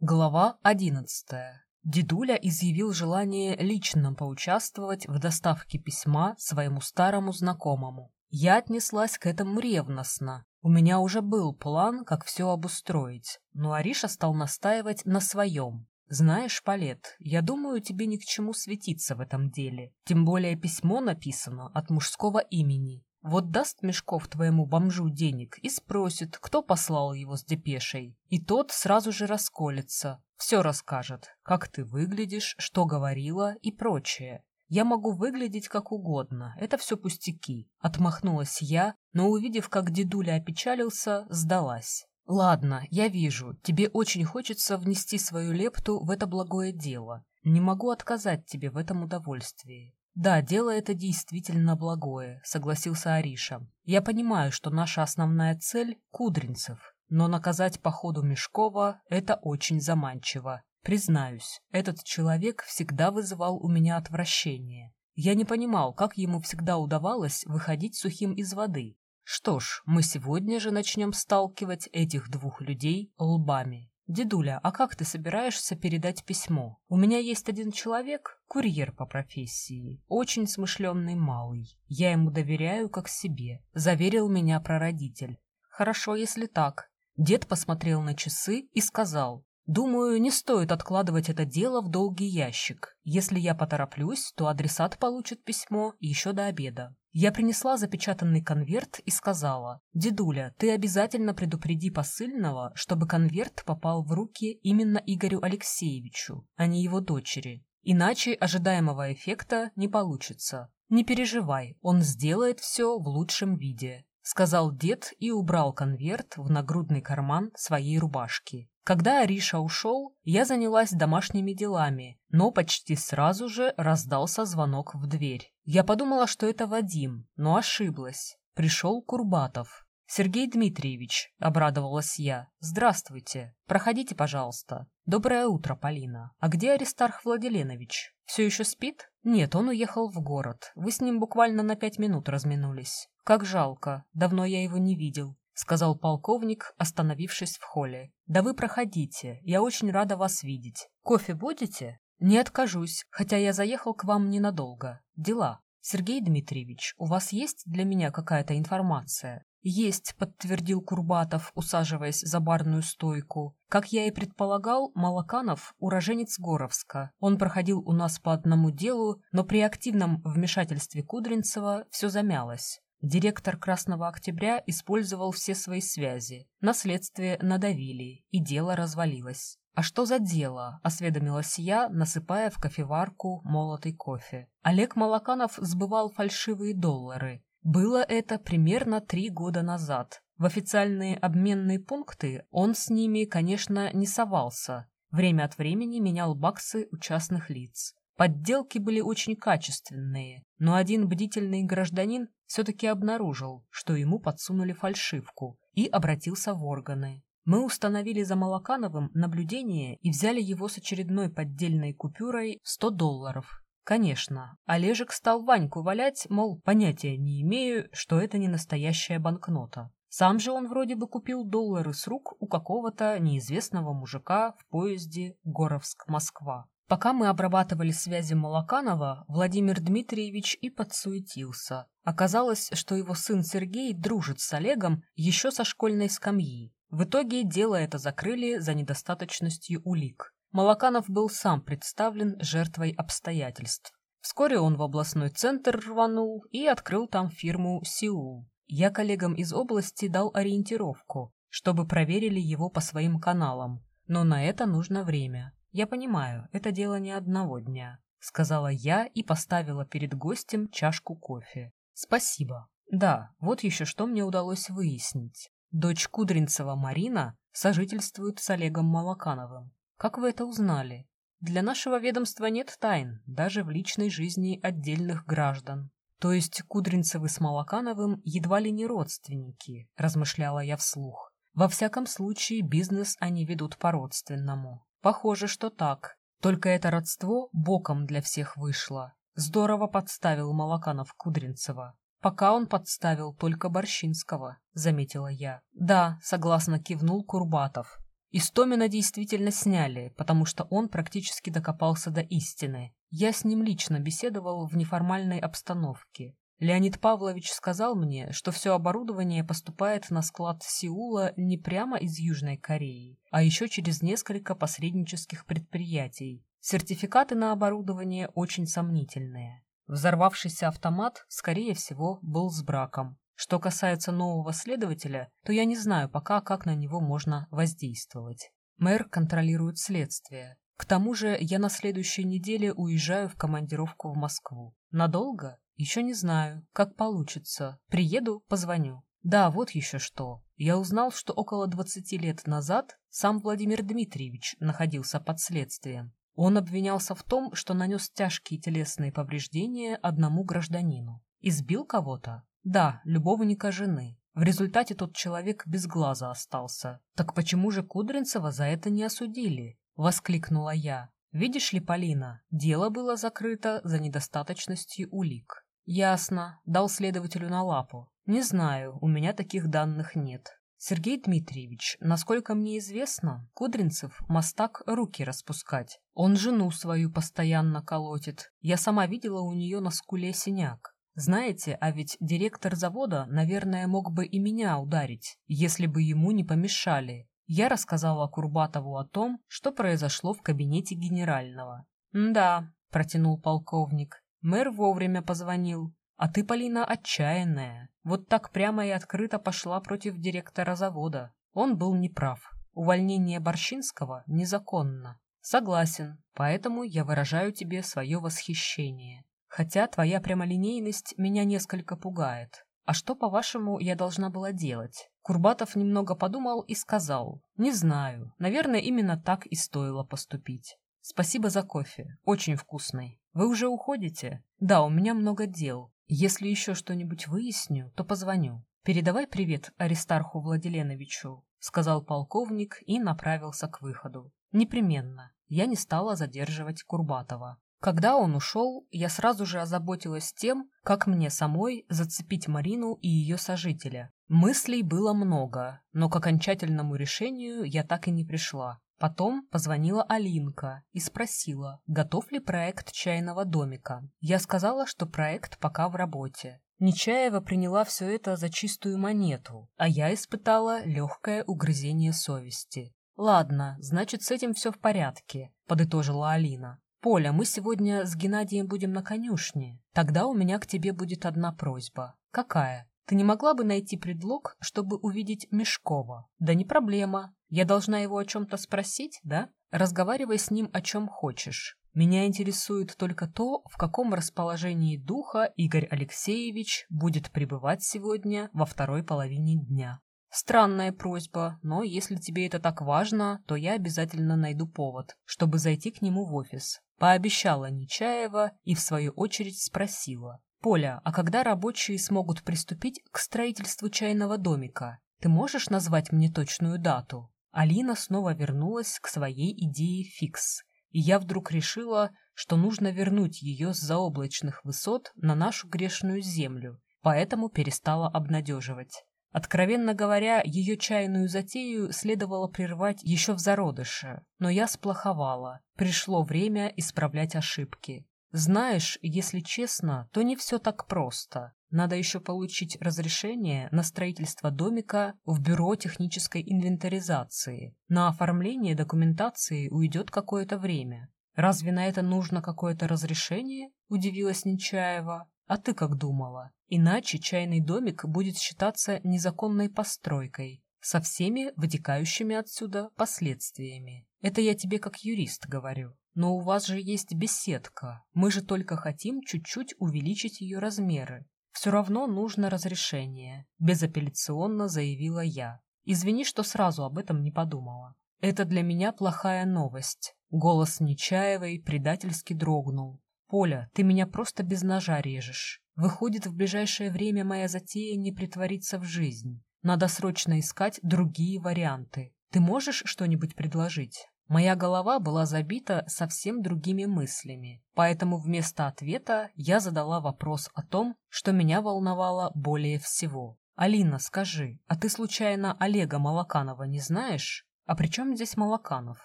Глава одиннадцатая. Дедуля изъявил желание лично поучаствовать в доставке письма своему старому знакомому. Я отнеслась к этому ревностно. У меня уже был план, как все обустроить, но Ариша стал настаивать на своем. «Знаешь, Палет, я думаю, тебе ни к чему светиться в этом деле. Тем более письмо написано от мужского имени. Вот даст Мешков твоему бомжу денег и спросит, кто послал его с депешей. И тот сразу же расколется, все расскажет, как ты выглядишь, что говорила и прочее. Я могу выглядеть как угодно, это все пустяки. Отмахнулась я, но увидев, как дедуля опечалился, сдалась. Ладно, я вижу, тебе очень хочется внести свою лепту в это благое дело. Не могу отказать тебе в этом удовольствии. «Да, дело это действительно благое», — согласился Ариша. «Я понимаю, что наша основная цель — Кудринцев, но наказать по ходу Мешкова — это очень заманчиво. Признаюсь, этот человек всегда вызывал у меня отвращение. Я не понимал, как ему всегда удавалось выходить сухим из воды. Что ж, мы сегодня же начнем сталкивать этих двух людей лбами. «Дедуля, а как ты собираешься передать письмо? У меня есть один человек, курьер по профессии, очень смышленный малый. Я ему доверяю как себе», — заверил меня прародитель. «Хорошо, если так». Дед посмотрел на часы и сказал, Думаю, не стоит откладывать это дело в долгий ящик. Если я потороплюсь, то адресат получит письмо еще до обеда. Я принесла запечатанный конверт и сказала, «Дедуля, ты обязательно предупреди посыльного, чтобы конверт попал в руки именно Игорю Алексеевичу, а не его дочери. Иначе ожидаемого эффекта не получится. Не переживай, он сделает все в лучшем виде», сказал дед и убрал конверт в нагрудный карман своей рубашки. Когда Ариша ушел, я занялась домашними делами, но почти сразу же раздался звонок в дверь. Я подумала, что это Вадим, но ошиблась. Пришел Курбатов. «Сергей Дмитриевич», — обрадовалась я, — «здравствуйте. Проходите, пожалуйста. Доброе утро, Полина. А где Аристарх Владиленович? Все еще спит? Нет, он уехал в город. Вы с ним буквально на пять минут разминулись. Как жалко. Давно я его не видел. — сказал полковник, остановившись в холле. «Да вы проходите, я очень рада вас видеть. Кофе будете?» «Не откажусь, хотя я заехал к вам ненадолго. Дела. Сергей Дмитриевич, у вас есть для меня какая-то информация?» «Есть», — подтвердил Курбатов, усаживаясь за барную стойку. «Как я и предполагал, Малаканов — уроженец Горовска. Он проходил у нас по одному делу, но при активном вмешательстве Кудринцева все замялось. Директор «Красного октября» использовал все свои связи. На следствие надавили, и дело развалилось. «А что за дело?» – осведомилась я, насыпая в кофеварку молотый кофе. Олег Малаканов сбывал фальшивые доллары. Было это примерно три года назад. В официальные обменные пункты он с ними, конечно, не совался. Время от времени менял баксы у частных лиц. Подделки были очень качественные, но один бдительный гражданин все-таки обнаружил, что ему подсунули фальшивку, и обратился в органы. Мы установили за Малакановым наблюдение и взяли его с очередной поддельной купюрой в 100 долларов. Конечно, Олежек стал Ваньку валять, мол, понятия не имею, что это не настоящая банкнота. Сам же он вроде бы купил доллары с рук у какого-то неизвестного мужика в поезде Горовск-Москва. Пока мы обрабатывали связи Малаканова, Владимир Дмитриевич и подсуетился. Оказалось, что его сын Сергей дружит с Олегом еще со школьной скамьи. В итоге дело это закрыли за недостаточностью улик. Малаканов был сам представлен жертвой обстоятельств. Вскоре он в областной центр рванул и открыл там фирму «Сеул». Я коллегам из области дал ориентировку, чтобы проверили его по своим каналам, но на это нужно время. «Я понимаю, это дело не одного дня», — сказала я и поставила перед гостем чашку кофе. «Спасибо. Да, вот еще что мне удалось выяснить. Дочь Кудринцева Марина сожительствует с Олегом Малакановым. Как вы это узнали? Для нашего ведомства нет тайн, даже в личной жизни отдельных граждан. То есть Кудринцевы с Малакановым едва ли не родственники, размышляла я вслух. Во всяком случае, бизнес они ведут по-родственному. Похоже, что так. Только это родство боком для всех вышло. Здорово подставил Малаканов Кудринцева. Пока он подставил только Борщинского, заметила я. Да, согласно кивнул Курбатов. Истомина действительно сняли, потому что он практически докопался до истины. Я с ним лично беседовал в неформальной обстановке. Леонид Павлович сказал мне, что все оборудование поступает на склад Сеула не прямо из Южной Кореи, а еще через несколько посреднических предприятий. Сертификаты на оборудование очень сомнительные. Взорвавшийся автомат, скорее всего, был с браком. Что касается нового следователя, то я не знаю пока, как на него можно воздействовать. Мэр контролирует следствие. К тому же я на следующей неделе уезжаю в командировку в Москву. Надолго? Еще не знаю. Как получится. Приеду, позвоню. Да, вот еще что. Я узнал, что около 20 лет назад сам Владимир Дмитриевич находился под следствием. Он обвинялся в том, что нанес тяжкие телесные повреждения одному гражданину. Избил кого-то? Да, любовника жены. В результате тот человек без глаза остался. Так почему же Кудринцева за это не осудили? Воскликнула я. Видишь ли, Полина, дело было закрыто за недостаточностью улик. Ясно. Дал следователю на лапу. Не знаю, у меня таких данных нет. Сергей Дмитриевич, насколько мне известно, Кудринцев мастак руки распускать. Он жену свою постоянно колотит. Я сама видела у нее на скуле синяк. Знаете, а ведь директор завода, наверное, мог бы и меня ударить, если бы ему не помешали. Я рассказала Курбатову о том, что произошло в кабинете генерального. «Да», — протянул полковник, Мэр вовремя позвонил. А ты, Полина, отчаянная. Вот так прямо и открыто пошла против директора завода. Он был неправ. Увольнение Борщинского незаконно. Согласен, поэтому я выражаю тебе свое восхищение. Хотя твоя прямолинейность меня несколько пугает. А что, по-вашему, я должна была делать? Курбатов немного подумал и сказал. Не знаю, наверное, именно так и стоило поступить. Спасибо за кофе, очень вкусный. Вы уже уходите? Да, у меня много дел. Если еще что-нибудь выясню, то позвоню. Передавай привет Аристарху Владиленовичу, сказал полковник и направился к выходу. Непременно. Я не стала задерживать Курбатова. Когда он ушел, я сразу же озаботилась тем, как мне самой зацепить Марину и ее сожителя. Мыслей было много, но к окончательному решению я так и не пришла. Потом позвонила Алинка и спросила, готов ли проект чайного домика. Я сказала, что проект пока в работе. Нечаева приняла все это за чистую монету, а я испытала легкое угрызение совести. «Ладно, значит, с этим все в порядке», — подытожила Алина. «Поля, мы сегодня с Геннадием будем на конюшне. Тогда у меня к тебе будет одна просьба». «Какая?» Ты не могла бы найти предлог, чтобы увидеть Мешкова? Да не проблема. Я должна его о чем-то спросить, да? Разговаривай с ним о чем хочешь. Меня интересует только то, в каком расположении духа Игорь Алексеевич будет пребывать сегодня во второй половине дня. Странная просьба, но если тебе это так важно, то я обязательно найду повод, чтобы зайти к нему в офис. Пообещала Нечаева и в свою очередь спросила, Поля, а когда рабочие смогут приступить к строительству чайного домика? Ты можешь назвать мне точную дату? Алина снова вернулась к своей идее фикс, и я вдруг решила, что нужно вернуть ее с заоблачных высот на нашу грешную землю, поэтому перестала обнадеживать. Откровенно говоря, ее чайную затею следовало прервать еще в зародыше, но я сплоховала. Пришло время исправлять ошибки. Знаешь, если честно, то не все так просто. Надо еще получить разрешение на строительство домика в бюро технической инвентаризации. На оформление документации уйдет какое-то время. Разве на это нужно какое-то разрешение? Удивилась Нечаева. А ты как думала? Иначе чайный домик будет считаться незаконной постройкой, со всеми вытекающими отсюда последствиями. Это я тебе как юрист говорю. Но у вас же есть беседка. Мы же только хотим чуть-чуть увеличить ее размеры. Все равно нужно разрешение, безапелляционно заявила я. Извини, что сразу об этом не подумала. Это для меня плохая новость. Голос Нечаевой предательски дрогнул. «Поля, ты меня просто без ножа режешь. Выходит, в ближайшее время моя затея не притворится в жизнь. Надо срочно искать другие варианты. Ты можешь что-нибудь предложить?» Моя голова была забита совсем другими мыслями, поэтому вместо ответа я задала вопрос о том, что меня волновало более всего. «Алина, скажи, а ты случайно Олега Малаканова не знаешь?» А при чем здесь Малаканов?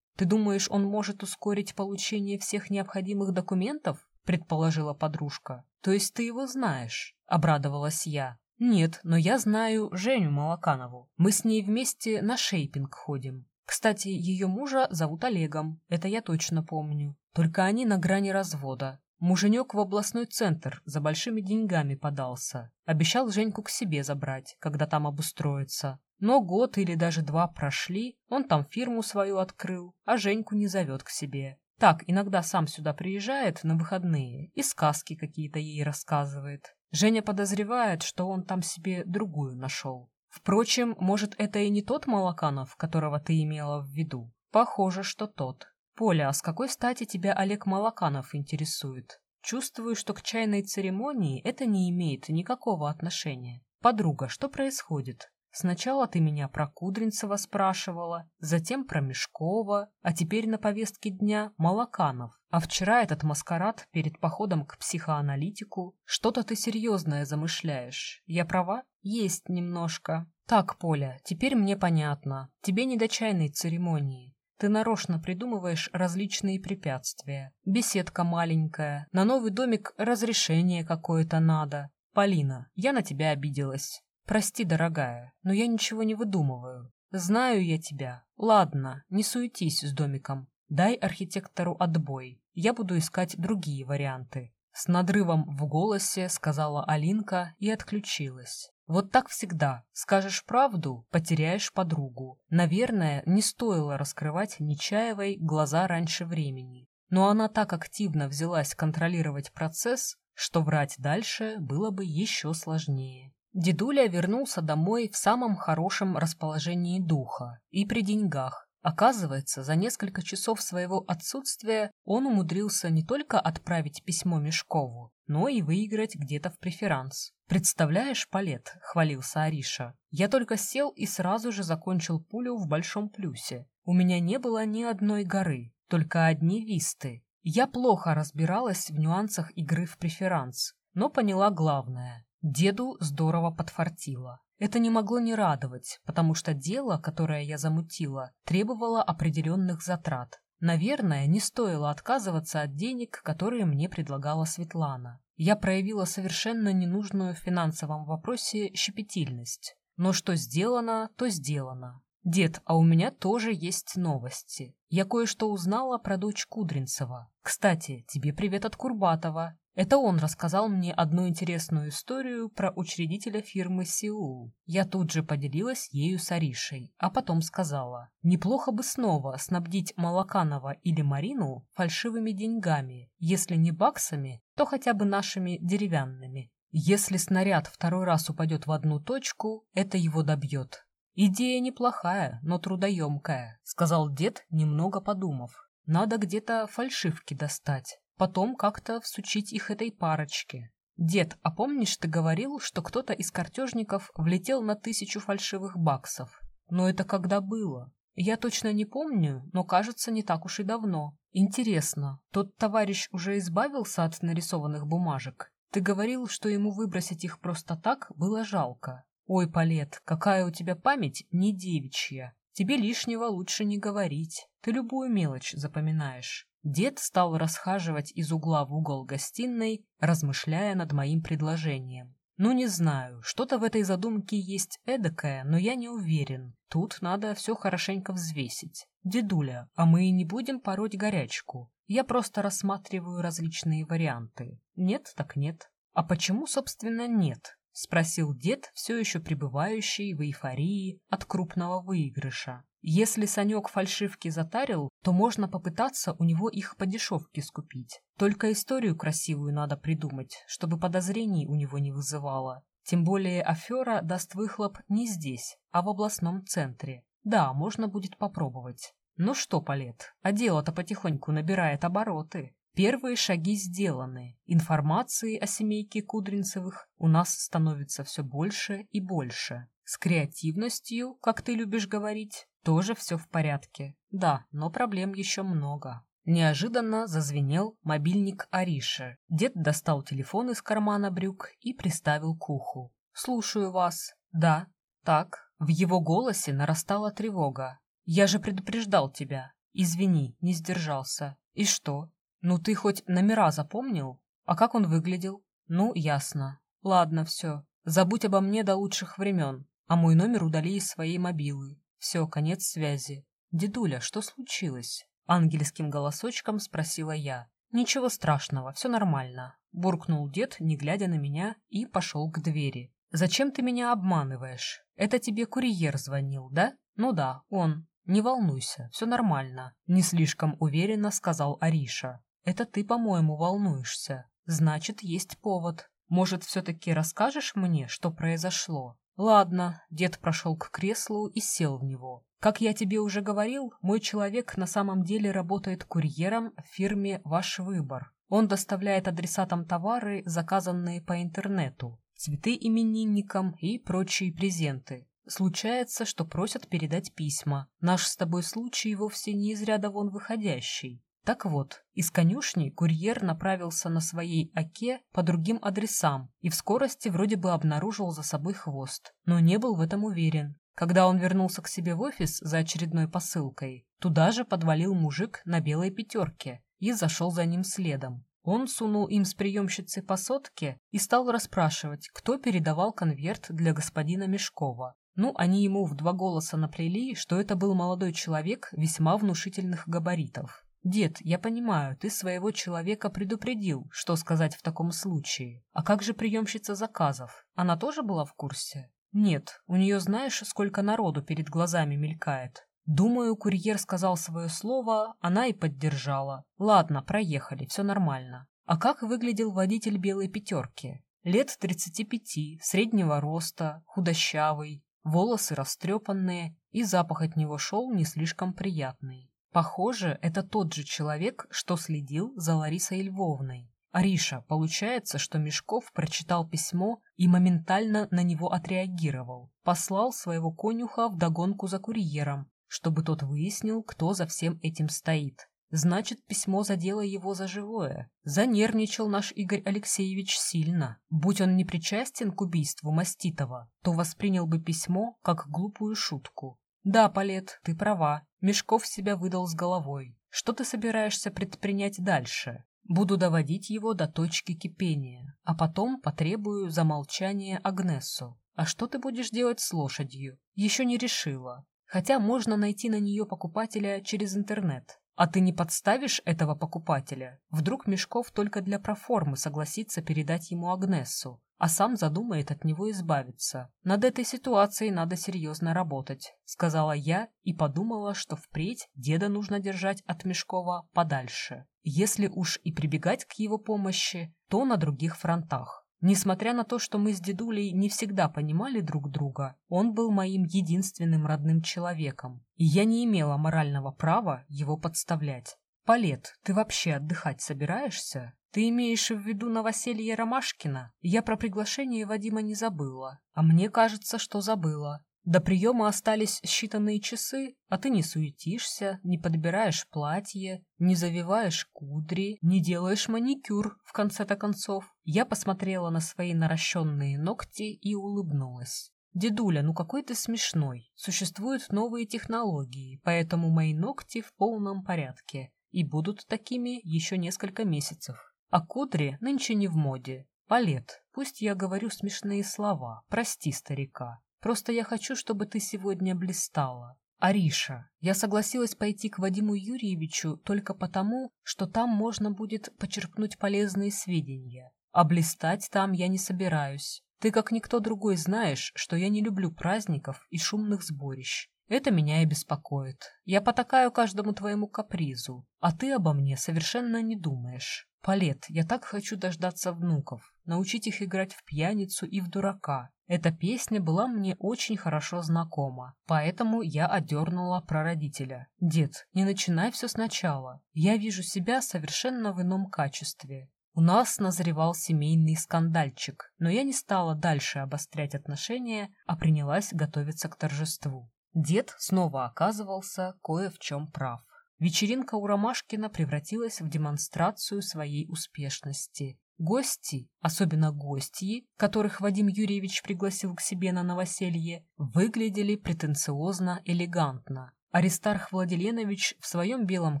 Ты думаешь, он может ускорить получение всех необходимых документов? Предположила подружка. То есть ты его знаешь? Обрадовалась я. Нет, но я знаю Женю Малаканову. Мы с ней вместе на шейпинг ходим. Кстати, ее мужа зовут Олегом, это я точно помню. Только они на грани развода. Муженек в областной центр за большими деньгами подался. Обещал Женьку к себе забрать, когда там обустроится. Но год или даже два прошли, он там фирму свою открыл, а Женьку не зовет к себе. Так, иногда сам сюда приезжает на выходные и сказки какие-то ей рассказывает. Женя подозревает, что он там себе другую нашел. Впрочем, может, это и не тот Малаканов, которого ты имела в виду? Похоже, что тот. Поля, а с какой стати тебя Олег Малаканов интересует? Чувствую, что к чайной церемонии это не имеет никакого отношения. Подруга, что происходит? Сначала ты меня про Кудринцева спрашивала, затем про Мешкова, а теперь на повестке дня Малаканов. А вчера этот маскарад перед походом к психоаналитику. Что-то ты серьезное замышляешь. Я права? Есть немножко. Так, Поля, теперь мне понятно. Тебе не до чайной церемонии. Ты нарочно придумываешь различные препятствия. Беседка маленькая, на новый домик разрешение какое-то надо. Полина, я на тебя обиделась. Прости, дорогая, но я ничего не выдумываю. Знаю я тебя. Ладно, не суетись с домиком. Дай архитектору отбой. Я буду искать другие варианты. С надрывом в голосе сказала Алинка и отключилась. Вот так всегда. Скажешь правду, потеряешь подругу. Наверное, не стоило раскрывать Нечаевой глаза раньше времени. Но она так активно взялась контролировать процесс, что врать дальше было бы еще сложнее. Дедуля вернулся домой в самом хорошем расположении духа и при деньгах. Оказывается, за несколько часов своего отсутствия он умудрился не только отправить письмо Мешкову, но и выиграть где-то в преферанс. «Представляешь, Палет», — хвалился Ариша, — «я только сел и сразу же закончил пулю в большом плюсе. У меня не было ни одной горы, только одни висты. Я плохо разбиралась в нюансах игры в преферанс, но поняла главное. Деду здорово подфартило. Это не могло не радовать, потому что дело, которое я замутила, требовало определенных затрат. Наверное, не стоило отказываться от денег, которые мне предлагала Светлана. Я проявила совершенно ненужную в финансовом вопросе щепетильность. Но что сделано, то сделано. Дед, а у меня тоже есть новости. Я кое-что узнала про дочь Кудринцева. Кстати, тебе привет от Курбатова. Это он рассказал мне одну интересную историю про учредителя фирмы «Сеул». Я тут же поделилась ею с Аришей, а потом сказала, неплохо бы снова снабдить Малаканова или Марину фальшивыми деньгами, если не баксами, то хотя бы нашими деревянными. Если снаряд второй раз упадет в одну точку, это его добьет. «Идея неплохая, но трудоемкая», — сказал дед, немного подумав. «Надо где-то фальшивки достать потом как-то всучить их этой парочке. Дед, а помнишь, ты говорил, что кто-то из картежников влетел на тысячу фальшивых баксов? Но это когда было? Я точно не помню, но кажется, не так уж и давно. Интересно, тот товарищ уже избавился от нарисованных бумажек? Ты говорил, что ему выбросить их просто так было жалко. Ой, Палет, какая у тебя память не девичья. Тебе лишнего лучше не говорить. Ты любую мелочь запоминаешь. Дед стал расхаживать из угла в угол гостиной, размышляя над моим предложением. Ну, не знаю, что-то в этой задумке есть эдакое, но я не уверен. Тут надо все хорошенько взвесить. Дедуля, а мы не будем пороть горячку. Я просто рассматриваю различные варианты. Нет, так нет. А почему, собственно, нет? — спросил дед, все еще пребывающий в эйфории от крупного выигрыша. Если Санек фальшивки затарил, то можно попытаться у него их по дешевке скупить. Только историю красивую надо придумать, чтобы подозрений у него не вызывало. Тем более афера даст выхлоп не здесь, а в областном центре. Да, можно будет попробовать. Ну что, Палет, а дело-то потихоньку набирает обороты. Первые шаги сделаны. Информации о семейке Кудринцевых у нас становится все больше и больше. С креативностью, как ты любишь говорить, тоже все в порядке. Да, но проблем еще много. Неожиданно зазвенел мобильник Ариши. Дед достал телефон из кармана брюк и приставил к уху. «Слушаю вас». «Да». «Так». В его голосе нарастала тревога. Я же предупреждал тебя. Извини, не сдержался. И что? Ну ты хоть номера запомнил? А как он выглядел? Ну, ясно. Ладно, все. Забудь обо мне до лучших времен. А мой номер удали из своей мобилы. Все, конец связи. Дедуля, что случилось? Ангельским голосочком спросила я. Ничего страшного, все нормально. Буркнул дед, не глядя на меня, и пошел к двери. «Зачем ты меня обманываешь? Это тебе курьер звонил, да? Ну да, он. Не волнуйся, все нормально», — не слишком уверенно сказал Ариша. «Это ты, по-моему, волнуешься. Значит, есть повод. Может, все-таки расскажешь мне, что произошло?» «Ладно», — дед прошел к креслу и сел в него. «Как я тебе уже говорил, мой человек на самом деле работает курьером в фирме «Ваш выбор». Он доставляет адресатам товары, заказанные по интернету цветы именинникам и прочие презенты. Случается, что просят передать письма. Наш с тобой случай вовсе не из ряда вон выходящий. Так вот, из конюшни курьер направился на своей оке по другим адресам и в скорости вроде бы обнаружил за собой хвост, но не был в этом уверен. Когда он вернулся к себе в офис за очередной посылкой, туда же подвалил мужик на белой пятерке и зашел за ним следом. Он сунул им с приемщицей по сотке и стал расспрашивать, кто передавал конверт для господина Мешкова. Ну, они ему в два голоса наплели, что это был молодой человек весьма внушительных габаритов. «Дед, я понимаю, ты своего человека предупредил, что сказать в таком случае. А как же приемщица заказов? Она тоже была в курсе?» «Нет, у нее знаешь, сколько народу перед глазами мелькает. Думаю, курьер сказал свое слово, она и поддержала. Ладно, проехали, все нормально. А как выглядел водитель белой пятерки? Лет 35, среднего роста, худощавый, волосы растрепанные, и запах от него шел не слишком приятный. Похоже, это тот же человек, что следил за Ларисой Львовной. Ариша, получается, что Мешков прочитал письмо и моментально на него отреагировал. Послал своего конюха в догонку за курьером, чтобы тот выяснил, кто за всем этим стоит. Значит, письмо задело его за живое. Занервничал наш Игорь Алексеевич сильно. Будь он не причастен к убийству Маститова, то воспринял бы письмо как глупую шутку. Да, Палет, ты права. Мешков себя выдал с головой. Что ты собираешься предпринять дальше? Буду доводить его до точки кипения, а потом потребую замолчания Агнесу. А что ты будешь делать с лошадью? Еще не решила. Хотя можно найти на нее покупателя через интернет. А ты не подставишь этого покупателя? Вдруг Мешков только для проформы согласится передать ему Агнессу, а сам задумает от него избавиться. Над этой ситуацией надо серьезно работать, сказала я и подумала, что впредь деда нужно держать от Мешкова подальше. Если уж и прибегать к его помощи, то на других фронтах. Несмотря на то, что мы с дедулей не всегда понимали друг друга, он был моим единственным родным человеком, и я не имела морального права его подставлять. «Палет, ты вообще отдыхать собираешься? Ты имеешь в виду новоселье Ромашкина? Я про приглашение Вадима не забыла. А мне кажется, что забыла. До приема остались считанные часы, а ты не суетишься, не подбираешь платье, не завиваешь кудри, не делаешь маникюр, в конце-то концов. Я посмотрела на свои наращенные ногти и улыбнулась. «Дедуля, ну какой ты смешной. Существуют новые технологии, поэтому мои ногти в полном порядке и будут такими еще несколько месяцев. А кудри нынче не в моде. Палет, пусть я говорю смешные слова, прости старика. Просто я хочу, чтобы ты сегодня блистала. Ариша, я согласилась пойти к Вадиму Юрьевичу только потому, что там можно будет почерпнуть полезные сведения. А блистать там я не собираюсь. Ты, как никто другой, знаешь, что я не люблю праздников и шумных сборищ. Это меня и беспокоит. Я потакаю каждому твоему капризу, а ты обо мне совершенно не думаешь. Палет, я так хочу дождаться внуков, научить их играть в пьяницу и в дурака, эта песня была мне очень хорошо знакома, поэтому я одернула прародителя. «Дед, не начинай все сначала. Я вижу себя совершенно в ином качестве. У нас назревал семейный скандальчик, но я не стала дальше обострять отношения, а принялась готовиться к торжеству. Дед снова оказывался кое в чем прав. Вечеринка у Ромашкина превратилась в демонстрацию своей успешности. Гости, особенно гостьи, которых Вадим Юрьевич пригласил к себе на новоселье, выглядели претенциозно элегантно. Аристарх Владиленович в своем белом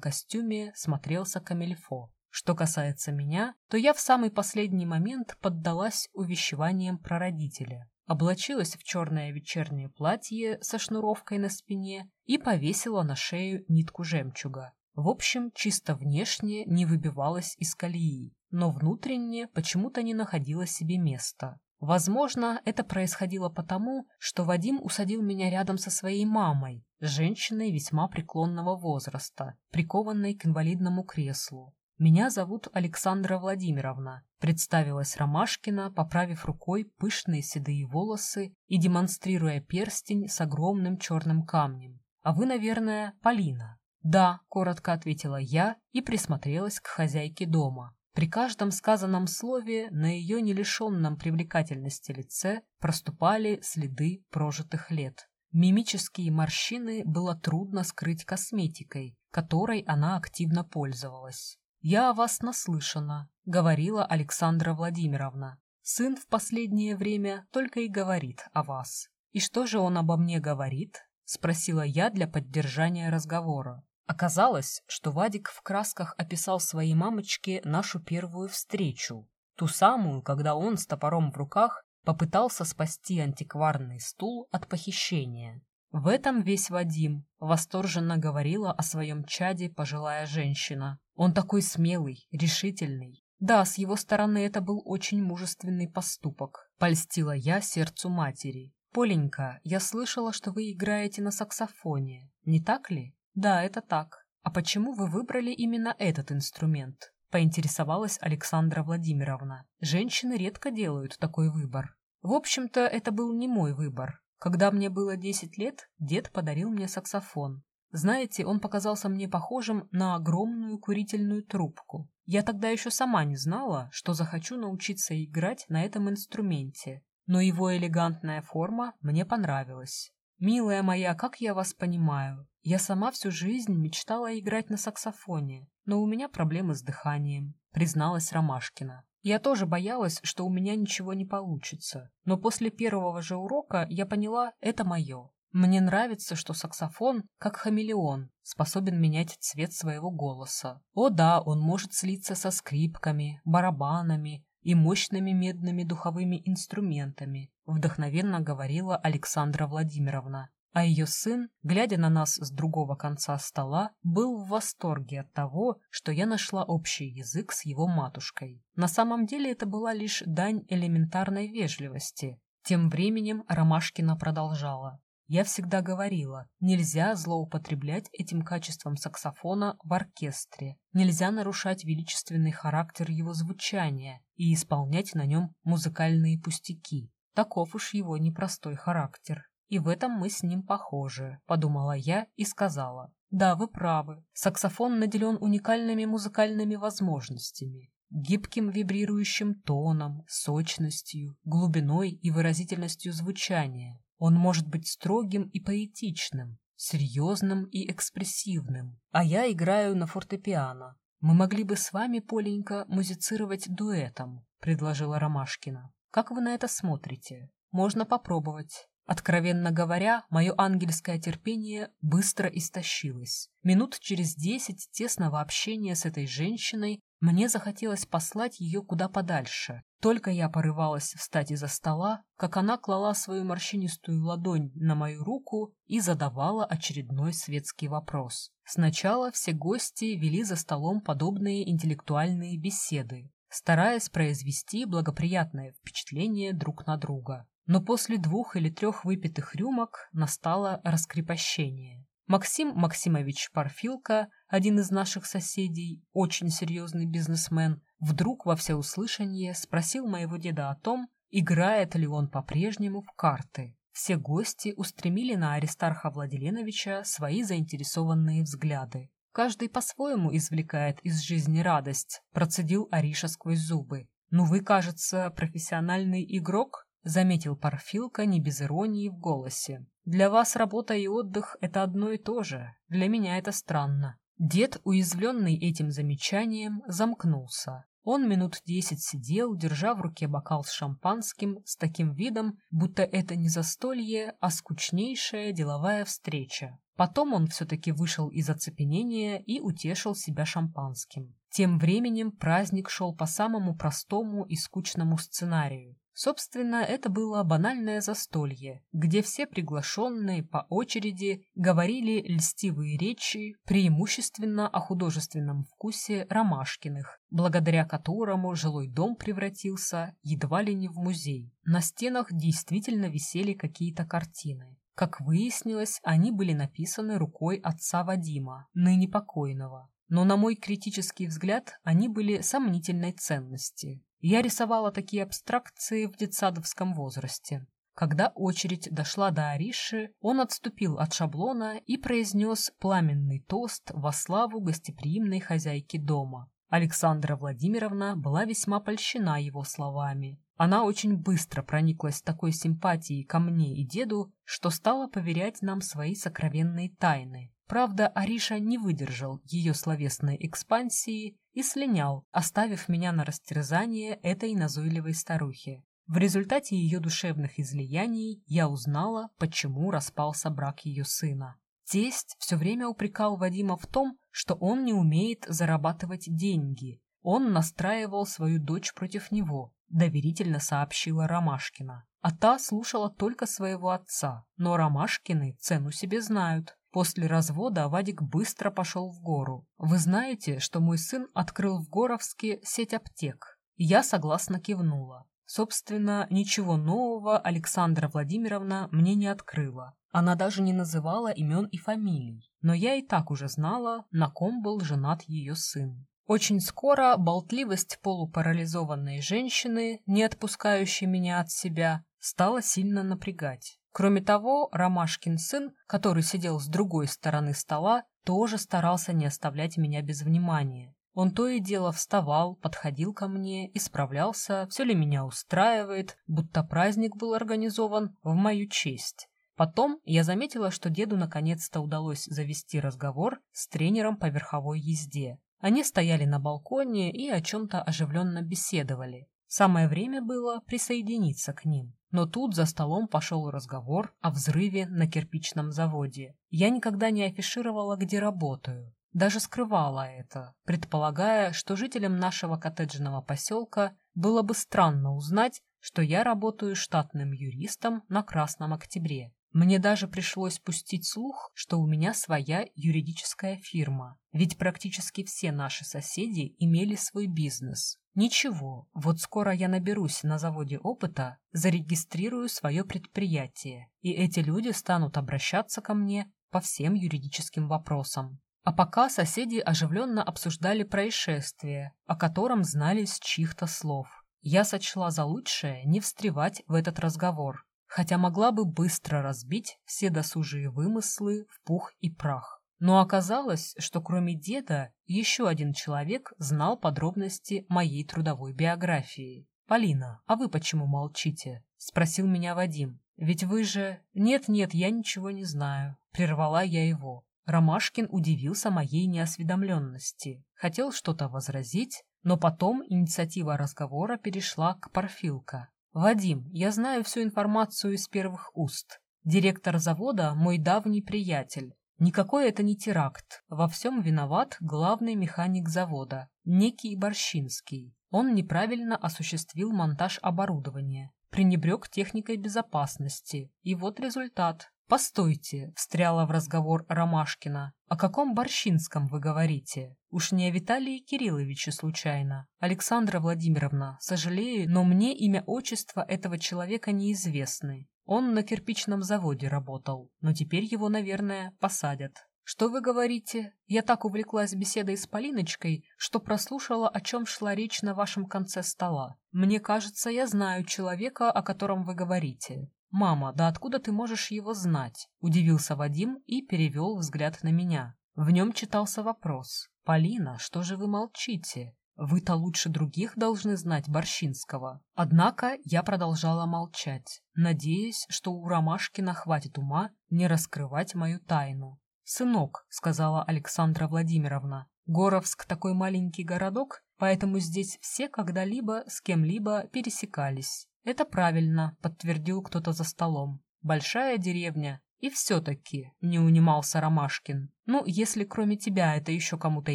костюме смотрелся камельфо. Что касается меня, то я в самый последний момент поддалась увещеваниям прародителя, облачилась в черное вечернее платье со шнуровкой на спине и повесила на шею нитку жемчуга. В общем, чисто внешне не выбивалась из колеи, но внутренне почему-то не находила себе места. Возможно, это происходило потому, что Вадим усадил меня рядом со своей мамой, женщиной весьма преклонного возраста, прикованной к инвалидному креслу. «Меня зовут Александра Владимировна», — представилась Ромашкина, поправив рукой пышные седые волосы и демонстрируя перстень с огромным черным камнем. «А вы, наверное, Полина?» «Да», — коротко ответила я и присмотрелась к хозяйке дома. При каждом сказанном слове на ее нелишенном привлекательности лице проступали следы прожитых лет. Мимические морщины было трудно скрыть косметикой, которой она активно пользовалась. «Я о вас наслышана», — говорила Александра Владимировна. «Сын в последнее время только и говорит о вас». «И что же он обо мне говорит?» — спросила я для поддержания разговора. Оказалось, что Вадик в красках описал своей мамочке нашу первую встречу, ту самую, когда он с топором в руках попытался спасти антикварный стул от похищения. В этом весь Вадим восторженно говорила о своем чаде пожилая женщина. Он такой смелый, решительный. Да, с его стороны это был очень мужественный поступок. Польстила я сердцу матери. «Поленька, я слышала, что вы играете на саксофоне. Не так ли?» «Да, это так. А почему вы выбрали именно этот инструмент?» Поинтересовалась Александра Владимировна. Женщины редко делают такой выбор. В общем-то, это был не мой выбор. Когда мне было 10 лет, дед подарил мне саксофон. Знаете, он показался мне похожим на огромную курительную трубку. Я тогда еще сама не знала, что захочу научиться играть на этом инструменте, но его элегантная форма мне понравилась. «Милая моя, как я вас понимаю. Я сама всю жизнь мечтала играть на саксофоне, но у меня проблемы с дыханием», — призналась Ромашкина. Я тоже боялась, что у меня ничего не получится, но после первого же урока я поняла, это мое. Мне нравится, что саксофон, как хамелеон, способен менять цвет своего голоса. О да, он может слиться со скрипками, барабанами и мощными медными духовыми инструментами, вдохновенно говорила Александра Владимировна. А ее сын, глядя на нас с другого конца стола, был в восторге от того, что я нашла общий язык с его матушкой. На самом деле это была лишь дань элементарной вежливости. Тем временем Ромашкина продолжала. Я всегда говорила, нельзя злоупотреблять этим качеством саксофона в оркестре, нельзя нарушать величественный характер его звучания и исполнять на нем музыкальные пустяки. Таков уж его непростой характер. И в этом мы с ним похожи, подумала я и сказала. Да, вы правы. Саксофон наделен уникальными музыкальными возможностями. Гибким вибрирующим тоном, сочностью, глубиной и выразительностью звучания. Он может быть строгим и поэтичным, серьезным и экспрессивным. А я играю на фортепиано. Мы могли бы с вами, Поленька, музицировать дуэтом, предложила Ромашкина. Как вы на это смотрите? Можно попробовать. Откровенно говоря, мое ангельское терпение быстро истощилось. Минут через десять тесного общения с этой женщиной мне захотелось послать ее куда подальше. Только я порывалась встать из-за стола, как она клала свою морщинистую ладонь на мою руку и задавала очередной светский вопрос. Сначала все гости вели за столом подобные интеллектуальные беседы, стараясь произвести благоприятное впечатление друг на друга. Но после двух или трех выпитых рюмок настало раскрепощение. Максим Максимович Парфилка, один из наших соседей, очень серьезный бизнесмен, вдруг во всеуслышание спросил моего деда о том, играет ли он по-прежнему в карты. Все гости устремили на Аристарха Владиленовича свои заинтересованные взгляды. Каждый по-своему извлекает из жизни радость, процедил Ариша сквозь зубы. «Ну вы, кажется, профессиональный игрок?» Заметил Парфилка не без иронии в голосе. Для вас работа и отдых — это одно и то же. Для меня это странно. Дед, уязвленный этим замечанием, замкнулся. Он минут десять сидел, держа в руке бокал с шампанским, с таким видом, будто это не застолье, а скучнейшая деловая встреча. Потом он все-таки вышел из оцепенения и утешил себя шампанским. Тем временем праздник шел по самому простому и скучному сценарию. Собственно, это было банальное застолье, где все приглашенные по очереди говорили льстивые речи, преимущественно о художественном вкусе Ромашкиных, благодаря которому жилой дом превратился едва ли не в музей. На стенах действительно висели какие-то картины. Как выяснилось, они были написаны рукой отца Вадима, ныне покойного. Но, на мой критический взгляд, они были сомнительной ценности. Я рисовала такие абстракции в детсадовском возрасте. Когда очередь дошла до Ариши, он отступил от шаблона и произнес пламенный тост во славу гостеприимной хозяйки дома. Александра Владимировна была весьма польщена его словами. Она очень быстро прониклась такой симпатией ко мне и деду, что стала поверять нам свои сокровенные тайны. Правда, Ариша не выдержал ее словесной экспансии и слинял, оставив меня на растерзание этой назойливой старухи. В результате ее душевных излияний я узнала, почему распался брак ее сына. Тесть все время упрекал Вадима в том, что он не умеет зарабатывать деньги. Он настраивал свою дочь против него, доверительно сообщила Ромашкина. А та слушала только своего отца, но Ромашкины цену себе знают. После развода Вадик быстро пошел в гору. Вы знаете, что мой сын открыл в Горовске сеть аптек? Я согласно кивнула. Собственно, ничего нового Александра Владимировна мне не открыла. Она даже не называла имен и фамилий. Но я и так уже знала, на ком был женат ее сын. Очень скоро болтливость полупарализованной женщины, не отпускающей меня от себя, стала сильно напрягать. Кроме того, Ромашкин сын, который сидел с другой стороны стола, тоже старался не оставлять меня без внимания. Он то и дело вставал, подходил ко мне, исправлялся, все ли меня устраивает, будто праздник был организован в мою честь. Потом я заметила, что деду наконец-то удалось завести разговор с тренером по верховой езде. Они стояли на балконе и о чем-то оживленно беседовали. Самое время было присоединиться к ним. Но тут за столом пошел разговор о взрыве на кирпичном заводе. Я никогда не афишировала, где работаю. Даже скрывала это, предполагая, что жителям нашего коттеджного поселка было бы странно узнать, что я работаю штатным юристом на Красном Октябре. Мне даже пришлось пустить слух, что у меня своя юридическая фирма, ведь практически все наши соседи имели свой бизнес. Ничего, вот скоро я наберусь на заводе опыта, зарегистрирую свое предприятие, и эти люди станут обращаться ко мне по всем юридическим вопросам. А пока соседи оживленно обсуждали происшествие, о котором знали с чьих-то слов. Я сочла за лучшее не встревать в этот разговор, хотя могла бы быстро разбить все досужие вымыслы в пух и прах. Но оказалось, что кроме деда еще один человек знал подробности моей трудовой биографии. «Полина, а вы почему молчите?» — спросил меня Вадим. «Ведь вы же...» «Нет-нет, я ничего не знаю», — прервала я его. Ромашкин удивился моей неосведомленности. Хотел что-то возразить, но потом инициатива разговора перешла к Парфилка. «Вадим, я знаю всю информацию из первых уст. Директор завода – мой давний приятель. Никакой это не теракт. Во всем виноват главный механик завода, некий Борщинский. Он неправильно осуществил монтаж оборудования, пренебрег техникой безопасности. И вот результат. «Постойте», — встряла в разговор Ромашкина. «О каком Борщинском вы говорите? Уж не о Виталии Кирилловиче случайно? Александра Владимировна, сожалею, но мне имя отчества этого человека неизвестны. Он на кирпичном заводе работал, но теперь его, наверное, посадят». «Что вы говорите? Я так увлеклась беседой с Полиночкой, что прослушала, о чем шла речь на вашем конце стола. Мне кажется, я знаю человека, о котором вы говорите. «Мама, да откуда ты можешь его знать?» – удивился Вадим и перевел взгляд на меня. В нем читался вопрос. «Полина, что же вы молчите? Вы-то лучше других должны знать Борщинского». Однако я продолжала молчать, надеясь, что у Ромашкина хватит ума не раскрывать мою тайну. «Сынок», — сказала Александра Владимировна, — «Горовск такой маленький городок, поэтому здесь все когда-либо с кем-либо пересекались. «Это правильно», — подтвердил кто-то за столом. «Большая деревня. И все-таки не унимался Ромашкин. Ну, если кроме тебя это еще кому-то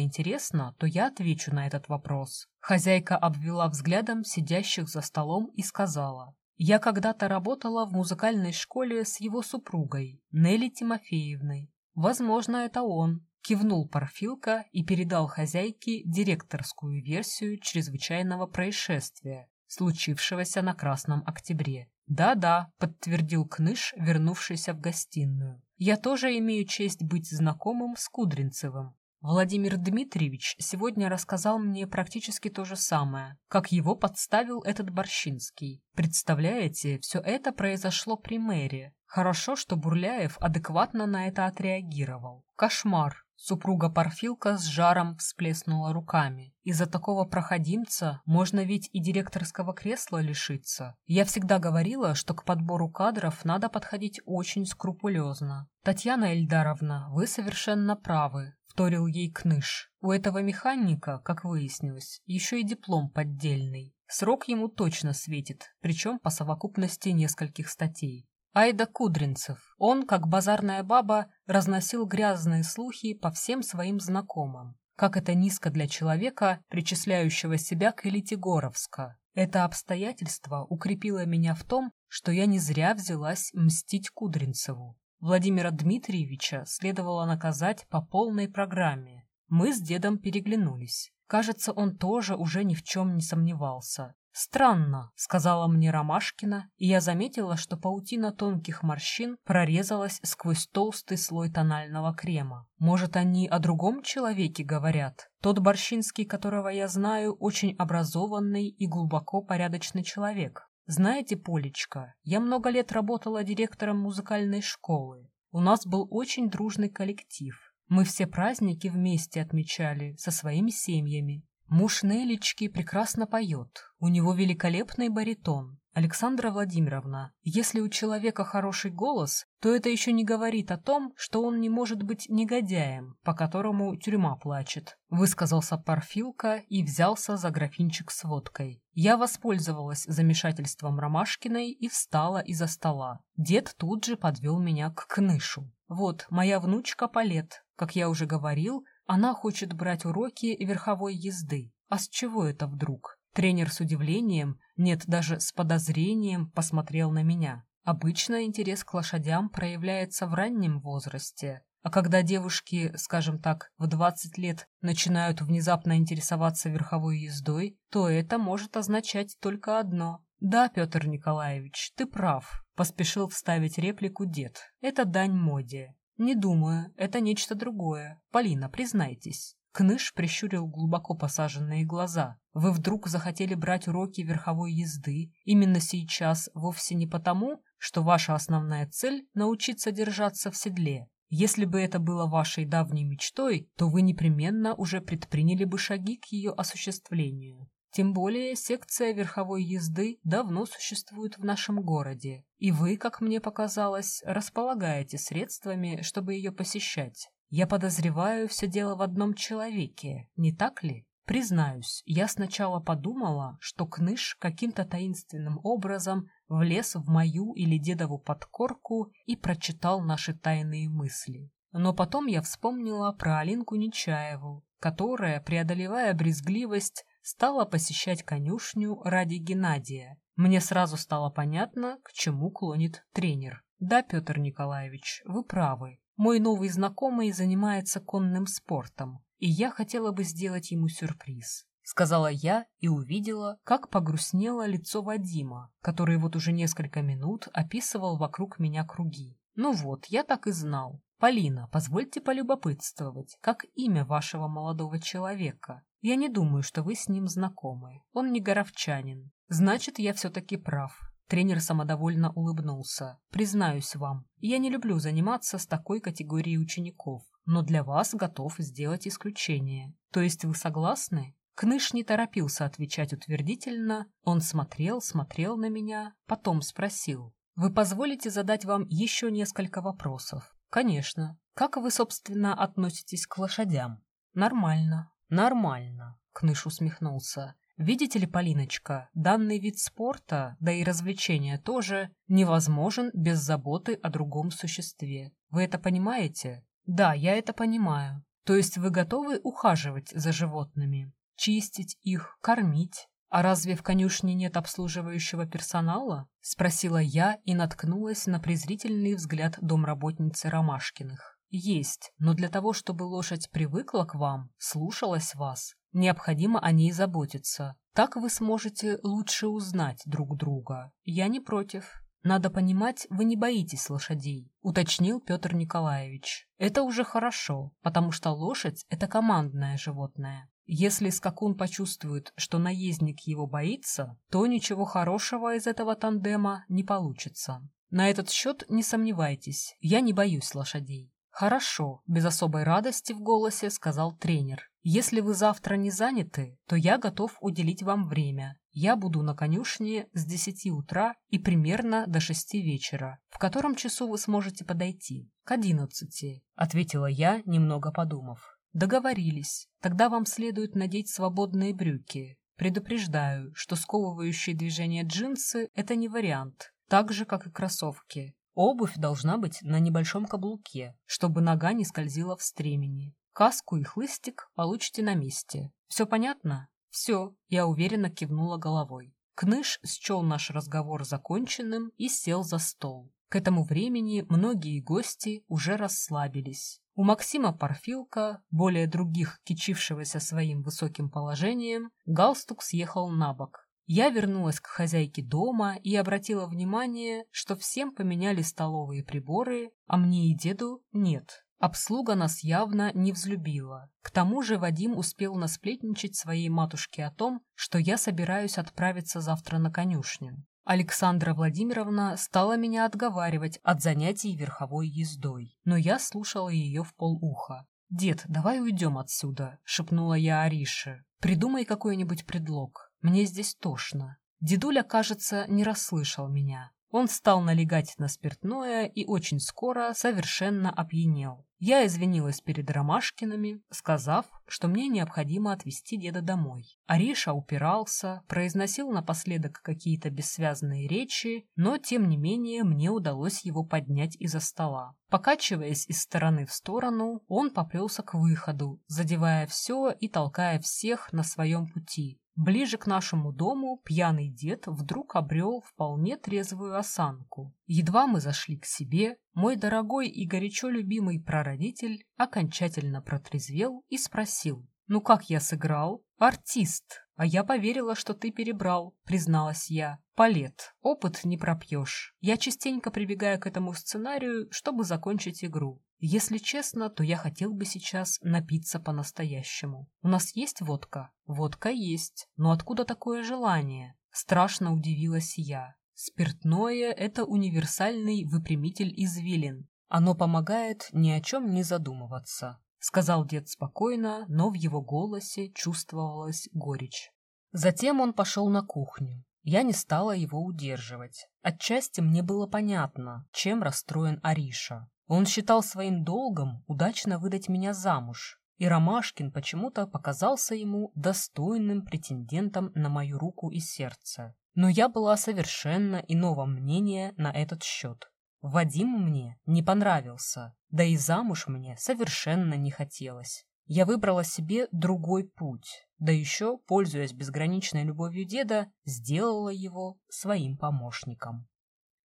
интересно, то я отвечу на этот вопрос. Хозяйка обвела взглядом сидящих за столом и сказала. Я когда-то работала в музыкальной школе с его супругой, Нелли Тимофеевной. Возможно, это он. Кивнул Парфилка и передал хозяйке директорскую версию чрезвычайного происшествия, случившегося на Красном Октябре. «Да-да», — подтвердил Кныш, вернувшийся в гостиную. «Я тоже имею честь быть знакомым с Кудринцевым. Владимир Дмитриевич сегодня рассказал мне практически то же самое, как его подставил этот Борщинский. Представляете, все это произошло при мэре. Хорошо, что Бурляев адекватно на это отреагировал. Кошмар. Супруга Парфилка с жаром всплеснула руками. Из-за такого проходимца можно ведь и директорского кресла лишиться. Я всегда говорила, что к подбору кадров надо подходить очень скрупулезно. Татьяна Эльдаровна, вы совершенно правы, вторил ей Кныш. У этого механика, как выяснилось, еще и диплом поддельный. Срок ему точно светит, причем по совокупности нескольких статей. Айда Кудринцев. Он, как базарная баба, разносил грязные слухи по всем своим знакомым. Как это низко для человека, причисляющего себя к элите Горовска. Это обстоятельство укрепило меня в том, что я не зря взялась мстить Кудринцеву. Владимира Дмитриевича следовало наказать по полной программе. Мы с дедом переглянулись. Кажется, он тоже уже ни в чем не сомневался. «Странно», — сказала мне Ромашкина, и я заметила, что паутина тонких морщин прорезалась сквозь толстый слой тонального крема. Может, они о другом человеке говорят? Тот Борщинский, которого я знаю, очень образованный и глубоко порядочный человек. Знаете, Полечка, я много лет работала директором музыкальной школы. У нас был очень дружный коллектив. Мы все праздники вместе отмечали со своими семьями. Муж Нелечки прекрасно поет. У него великолепный баритон. Александра Владимировна, если у человека хороший голос, то это еще не говорит о том, что он не может быть негодяем, по которому тюрьма плачет. Высказался Парфилка и взялся за графинчик с водкой. Я воспользовалась замешательством Ромашкиной и встала из-за стола. Дед тут же подвел меня к кнышу. Вот, моя внучка Палет, как я уже говорил, она хочет брать уроки верховой езды. А с чего это вдруг? Тренер с удивлением, нет, даже с подозрением посмотрел на меня. Обычно интерес к лошадям проявляется в раннем возрасте, а когда девушки, скажем так, в 20 лет начинают внезапно интересоваться верховой ездой, то это может означать только одно. «Да, Петр Николаевич, ты прав», — поспешил вставить реплику дед. «Это дань моде. «Не думаю, это нечто другое. Полина, признайтесь». Кныш прищурил глубоко посаженные глаза. «Вы вдруг захотели брать уроки верховой езды именно сейчас вовсе не потому, что ваша основная цель — научиться держаться в седле. Если бы это было вашей давней мечтой, то вы непременно уже предприняли бы шаги к ее осуществлению. Тем более секция верховой езды давно существует в нашем городе, и вы, как мне показалось, располагаете средствами, чтобы ее посещать. Я подозреваю, все дело в одном человеке, не так ли? Признаюсь, я сначала подумала, что Кныш каким-то таинственным образом влез в мою или дедову подкорку и прочитал наши тайные мысли. Но потом я вспомнила про Алинку Нечаеву, которая, преодолевая брезгливость, стала посещать конюшню ради Геннадия. Мне сразу стало понятно, к чему клонит тренер. Да, Петр Николаевич, вы правы. Мой новый знакомый занимается конным спортом, и я хотела бы сделать ему сюрприз. Сказала я и увидела, как погрустнело лицо Вадима, который вот уже несколько минут описывал вокруг меня круги. Ну вот, я так и знал. Полина, позвольте полюбопытствовать, как имя вашего молодого человека? Я не думаю, что вы с ним знакомы. Он не горовчанин. Значит, я все-таки прав. Тренер самодовольно улыбнулся. Признаюсь вам, я не люблю заниматься с такой категорией учеников, но для вас готов сделать исключение. То есть вы согласны? Кныш не торопился отвечать утвердительно. Он смотрел, смотрел на меня, потом спросил. «Вы позволите задать вам еще несколько вопросов?» «Конечно. Как вы, собственно, относитесь к лошадям?» «Нормально. «Нормально», — Кныш усмехнулся. Видите ли, Полиночка, данный вид спорта, да и развлечения тоже, невозможен без заботы о другом существе. Вы это понимаете? Да, я это понимаю. То есть вы готовы ухаживать за животными, чистить их, кормить? А разве в конюшне нет обслуживающего персонала? Спросила я и наткнулась на презрительный взгляд домработницы Ромашкиных. Есть, но для того, чтобы лошадь привыкла к вам, слушалась вас, Необходимо о ней заботиться. Так вы сможете лучше узнать друг друга. Я не против. Надо понимать, вы не боитесь лошадей, уточнил Петр Николаевич. Это уже хорошо, потому что лошадь – это командное животное. Если скакун почувствует, что наездник его боится, то ничего хорошего из этого тандема не получится. На этот счет не сомневайтесь, я не боюсь лошадей. «Хорошо», — без особой радости в голосе сказал тренер. «Если вы завтра не заняты, то я готов уделить вам время. Я буду на конюшне с десяти утра и примерно до шести вечера. В котором часу вы сможете подойти?» «К одиннадцати», — ответила я, немного подумав. «Договорились. Тогда вам следует надеть свободные брюки. Предупреждаю, что сковывающие движения джинсы — это не вариант, так же, как и кроссовки. Обувь должна быть на небольшом каблуке, чтобы нога не скользила в стремени. Каску и хлыстик получите на месте. Все понятно? Все, я уверенно кивнула головой. Кныш счел наш разговор законченным и сел за стол. К этому времени многие гости уже расслабились. У Максима Парфилка, более других кичившегося своим высоким положением, галстук съехал на бок, я вернулась к хозяйке дома и обратила внимание, что всем поменяли столовые приборы, а мне и деду нет. Обслуга нас явно не взлюбила. К тому же Вадим успел насплетничать своей матушке о том, что я собираюсь отправиться завтра на конюшню. Александра Владимировна стала меня отговаривать от занятий верховой ездой, но я слушала ее в полуха. «Дед, давай уйдем отсюда», — шепнула я Арише. «Придумай какой-нибудь предлог. Мне здесь тошно. Дедуля, кажется, не расслышал меня. Он стал налегать на спиртное и очень скоро совершенно опьянел. Я извинилась перед Ромашкиными, сказав, что мне необходимо отвезти деда домой. Ариша упирался, произносил напоследок какие-то бессвязные речи, но, тем не менее, мне удалось его поднять из-за стола. Покачиваясь из стороны в сторону, он поплелся к выходу, задевая все и толкая всех на своем пути, Ближе к нашему дому пьяный дед вдруг обрел вполне трезвую осанку. Едва мы зашли к себе, мой дорогой и горячо любимый прародитель окончательно протрезвел и спросил, «Ну как я сыграл?» «Артист!» «А я поверила, что ты перебрал», — призналась я. «Палет. Опыт не пропьешь. Я частенько прибегаю к этому сценарию, чтобы закончить игру. Если честно, то я хотел бы сейчас напиться по-настоящему. У нас есть водка? Водка есть. Но откуда такое желание? Страшно удивилась я. Спиртное – это универсальный выпрямитель извилин. Оно помогает ни о чем не задумываться. Сказал дед спокойно, но в его голосе чувствовалась горечь. Затем он пошел на кухню. Я не стала его удерживать. Отчасти мне было понятно, чем расстроен Ариша. Он считал своим долгом удачно выдать меня замуж, и Ромашкин почему-то показался ему достойным претендентом на мою руку и сердце. Но я была совершенно иного мнения на этот счет. Вадим мне не понравился, да и замуж мне совершенно не хотелось. Я выбрала себе другой путь, да еще, пользуясь безграничной любовью деда, сделала его своим помощником.